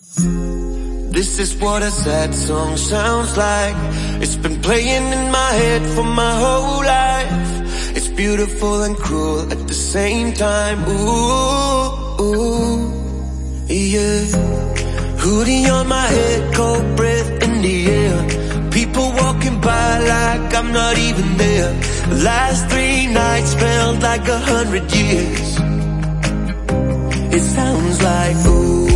This is what a sad song sounds like. It's been playing in my head for my whole life. It's beautiful and cruel at the same time. Ooh, ooh, yeah. Hoodie on my head, cold breath in the air. People walking by like I'm not even there. The last three nights felt like a hundred years. It sounds like ooh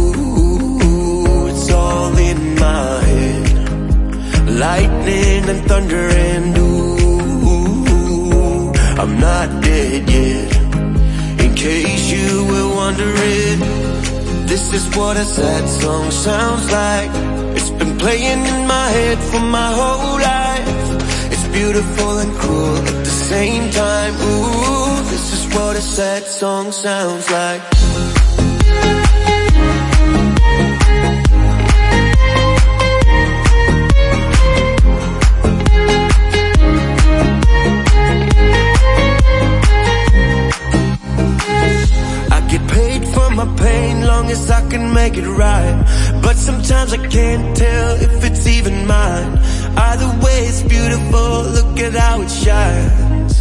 thunder and ooh, I'm not dead yet. In case you were wondering, this is what a sad song sounds like. It's been playing in my head for my whole life. It's beautiful and cruel at the same time. Ooh, this is what a sad song sounds like. As I can make it right. But sometimes I can't tell if it's even mine. Either way it's beautiful, look at how it shines.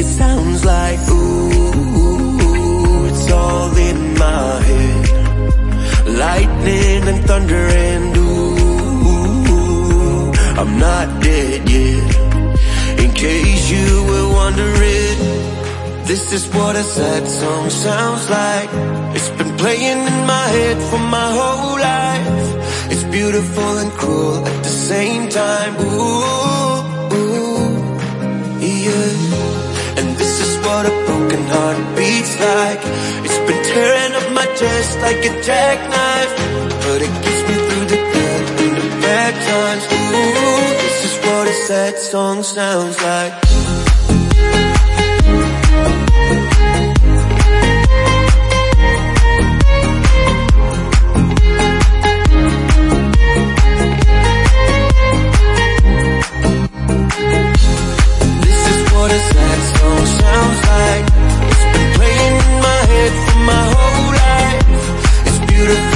It sounds like ooh, it's all in my head. Lightning and thunder and ooh, I'm not dead yet. In case you were wondering This is what a sad song sounds like. It's been playing in my head for my whole life. It's beautiful and cruel at the same time. Ooh, ooh, yeah. And this is what a broken heart beats like. It's been tearing up my chest like a jackknife. But it gets me through the good and the bad times. Ooh, this is what a sad song sounds like beautiful